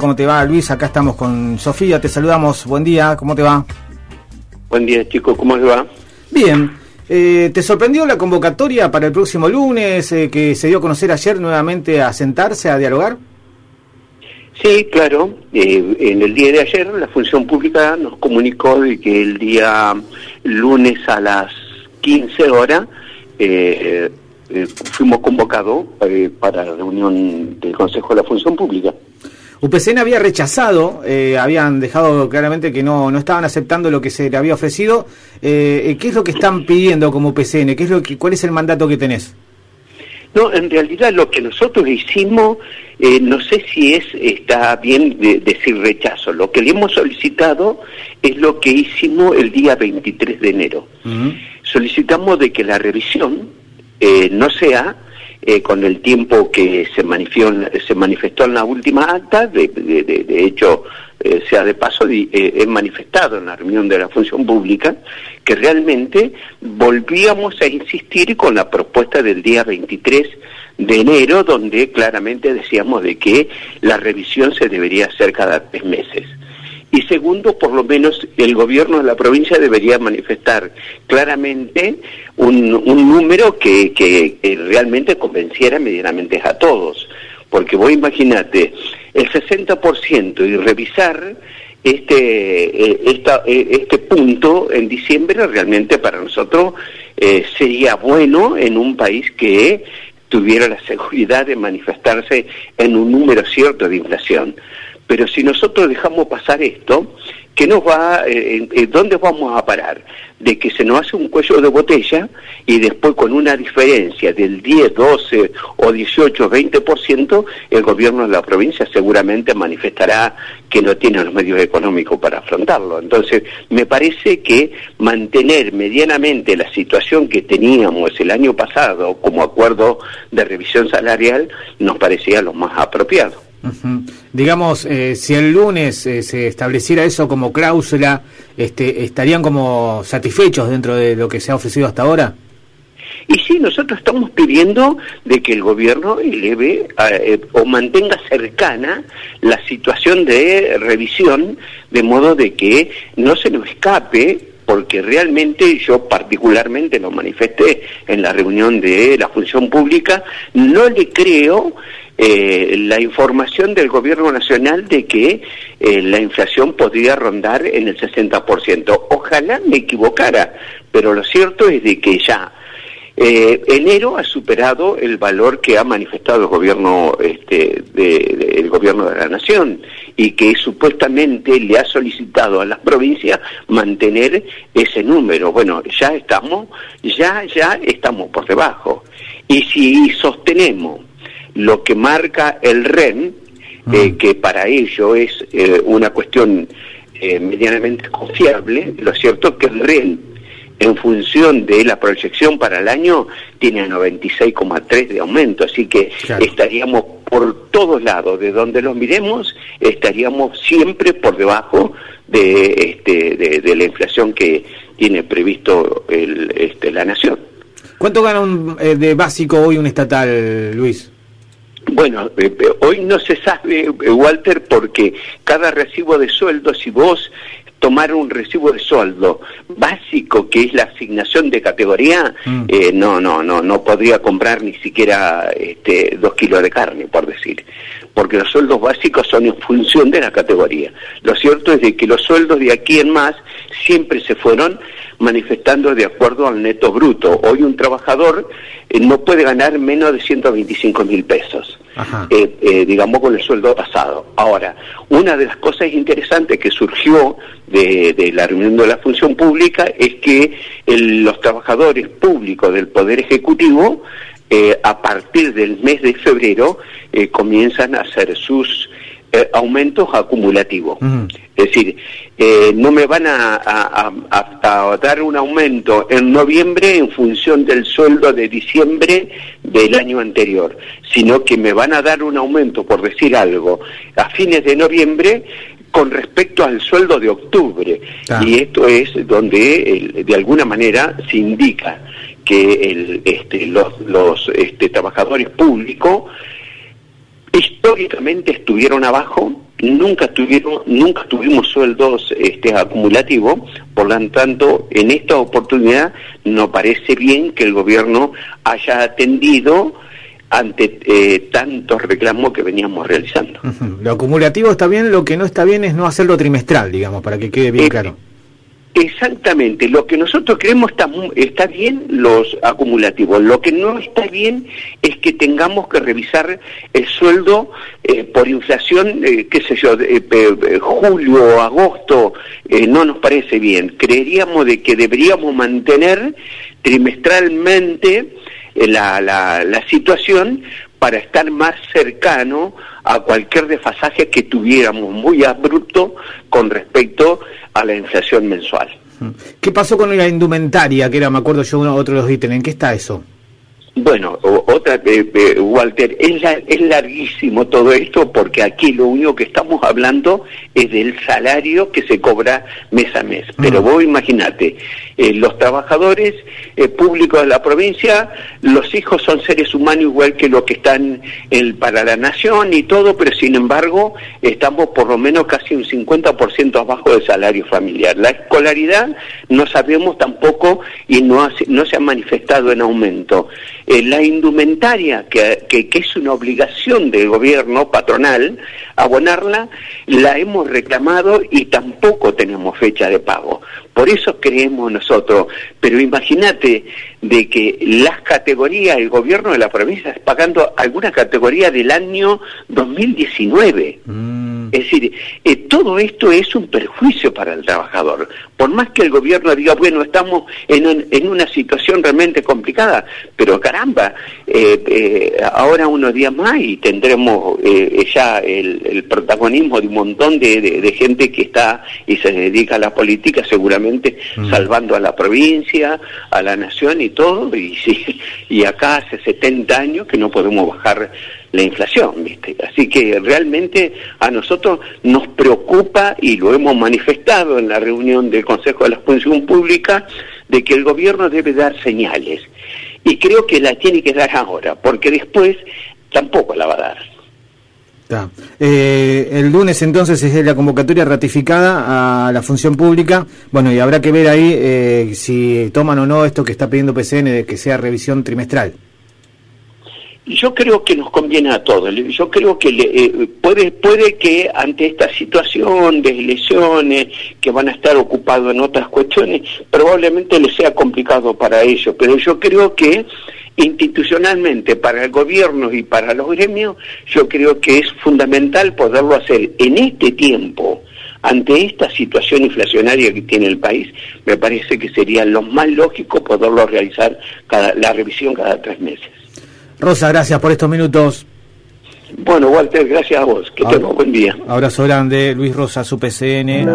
¿Cómo te va, Luis? Acá estamos con Sofía, te saludamos. Buen día, ¿cómo te va? Buen día, chicos, ¿cómo les va? Bien. Eh, ¿Te sorprendió la convocatoria para el próximo lunes eh, que se dio a conocer ayer nuevamente a sentarse, a dialogar? Sí, claro. Eh, en el día de ayer la función pública nos comunicó de que el día lunes a las 15 horas fuimos convocados para la reunión del Consejo de la Función Pública. UPCN había rechazado, eh, habían dejado claramente que no, no estaban aceptando lo que se le había ofrecido. Eh, ¿Qué es lo que están pidiendo como UPCN? ¿Qué es lo que, ¿Cuál es el mandato que tenés? No, en realidad lo que nosotros hicimos, eh, no sé si es está bien decir rechazo. Lo que le hemos solicitado es lo que hicimos el día 23 de enero. Solicitamos de que la revisión no sea con el tiempo que se, se manifestó en la última acta, de, de, hecho, eh, sea de paso, eh, he manifestado en la reunión de la función pública que realmente volvíamos a insistir con la propuesta del día 23 de enero, donde claramente decíamos de que la revisión se debería hacer cada tres meses. Y segundo, por lo menos el gobierno de la provincia debería manifestar claramente un, número que, realmente convenciera medianamente a todos. Porque vos imaginate, el 60% y revisar este, eh, eh, este punto en diciembre realmente para nosotros eh, sería bueno en un país que tuviera la seguridad de manifestarse en un número cierto de inflación. Pero si nosotros dejamos pasar esto, ¿qué nos va, eh, eh, ¿dónde vamos a parar? De que se nos hace un cuello de botella y después con una diferencia del 10, 12 o 18, 20%, el gobierno de la provincia seguramente manifestará que no tiene los medios económicos para afrontarlo. Entonces, me parece que mantener medianamente la situación que teníamos el año pasado como acuerdo de revisión salarial nos parecía lo más apropiado. Digamos, eh, si el lunes eh, se estableciera eso como cláusula, este, ¿estarían como satisfechos dentro de lo que se ha ofrecido hasta ahora? Y sí, nosotros estamos pidiendo de que el gobierno eleve eh, o mantenga cercana la situación de revisión, de modo de que no se nos escape porque realmente yo particularmente lo manifesté en la reunión de la función pública, no le creo eh, la información del gobierno nacional de que eh, la inflación podría rondar en el 60%. Ojalá me equivocara, pero lo cierto es de que ya eh, enero ha superado el valor que ha manifestado el gobierno, este, el gobierno de la nación y que supuestamente le ha solicitado a las provincias mantener ese número. Bueno, ya estamos, ya, ya estamos por debajo. Y si sostenemos lo que marca el REN, eh, mm. que para ello es eh, una cuestión eh, medianamente confiable, lo cierto es que el REN, en función de la proyección para el año, tiene 96,3 de aumento, así que estaríamos por todos lados, de donde los miremos, estaríamos siempre por debajo de, este, de, la inflación que tiene previsto el, este, la nación. ¿Cuánto gana un, de básico hoy un estatal, Luis? Bueno, eh, eh, hoy no se sabe, eh, Walter, porque cada recibo de sueldo, si vos tomar un recibo de sueldo básico que es la asignación de categoría mm. no no no no podría comprar ni siquiera este, dos kilos de carne por decir porque los sueldos básicos son en función de la categoría lo cierto es de que los sueldos de aquí en más siempre se fueron manifestando de acuerdo al neto bruto. Hoy un trabajador eh, no puede ganar menos de 125 mil pesos, eh, eh, digamos con el sueldo pasado. Ahora, una de las cosas interesantes que surgió de, la reunión de la función pública es que los trabajadores públicos del Poder Ejecutivo, a partir del mes de febrero, comienzan a hacer sus eh, aumentos acumulativos. Es decir, eh, no me van a, dar un aumento en noviembre en función del sueldo de diciembre del año anterior, sino que me van a dar un aumento, por decir algo, a fines de noviembre con respecto al sueldo de octubre. Y esto es donde de alguna manera se indica que el, este, los, los este, trabajadores públicos históricamente estuvieron abajo nunca tuvieron, nunca tuvimos sueldos este, acumulativos, por lo tanto, en esta oportunidad nos parece bien que el gobierno haya atendido ante eh, tantos reclamos que veníamos realizando. Lo acumulativo está bien, lo que no está bien es no hacerlo trimestral, digamos, para que quede bien eh, claro. Exactamente, lo que nosotros creemos está, está bien los acumulativos, lo que no está bien es que tengamos que revisar el sueldo eh, por inflación, eh, qué sé yo, eh, julio o agosto, no nos parece bien. Creeríamos de que deberíamos mantener trimestralmente la, la, la situación para estar más cercano a cualquier desfasaje que tuviéramos muy abrupto con respecto a la inflación mensual. ¿Qué pasó con la indumentaria, que era, me acuerdo yo, uno otro de los ítems? ¿En qué está eso? Bueno, otra, eh, eh, Walter, es, es larguísimo todo esto porque aquí lo único que estamos hablando es del salario que se cobra mes a mes. Pero mm. vos imagínate, eh, los trabajadores públicos de la provincia, los hijos son seres humanos igual que los que están para la nación y todo, pero sin embargo estamos por lo menos casi un 50% abajo del salario familiar. La escolaridad no sabemos tampoco y no, no se ha manifestado en aumento. Eh, la indumentaria, que, que, es una obligación del gobierno patronal, abonarla, la hemos reclamado y tampoco tenemos fecha de pago. Por eso creemos nosotros, pero imagínate de que las categorías, el gobierno de la provincia está pagando alguna categoría del año 2019. Es decir, eh, todo esto es un perjuicio para el trabajador. Por más que el gobierno diga, bueno, estamos en, en una situación realmente complicada, pero caramba, eh, eh, ahora unos días más y tendremos ya el, protagonismo de un montón de, gente que está y se dedica a la política, seguramente mm. salvando a la provincia, a la nación y todo. Y, sí, y acá hace 70 años que no podemos bajar la inflación, ¿viste? Así que realmente a nosotros nos preocupa y lo hemos manifestado en la reunión del Consejo de la Función Pública de que el gobierno debe dar señales y creo que la tiene que dar ahora, porque después tampoco la va a dar. Eh, el lunes entonces es la convocatoria ratificada a la función pública. Bueno, y habrá que ver ahí eh, si toman o no esto que está pidiendo PCN de que sea revisión trimestral. Yo creo que nos conviene a todos. Yo creo que eh, puede, puede que ante esta situación de elecciones, que van a estar ocupados en otras cuestiones, probablemente les sea complicado para ellos. Pero yo creo que institucionalmente para el gobierno y para los gremios, yo creo que es fundamental poderlo hacer en este tiempo. Ante esta situación inflacionaria que tiene el país, me parece que sería lo más lógico poderlo realizar cada, la revisión cada tres meses. Rosa, gracias por estos minutos. Bueno, Walter, gracias a vos. Que tengas buen día. Abrazo grande, Luis Rosa, su PCN.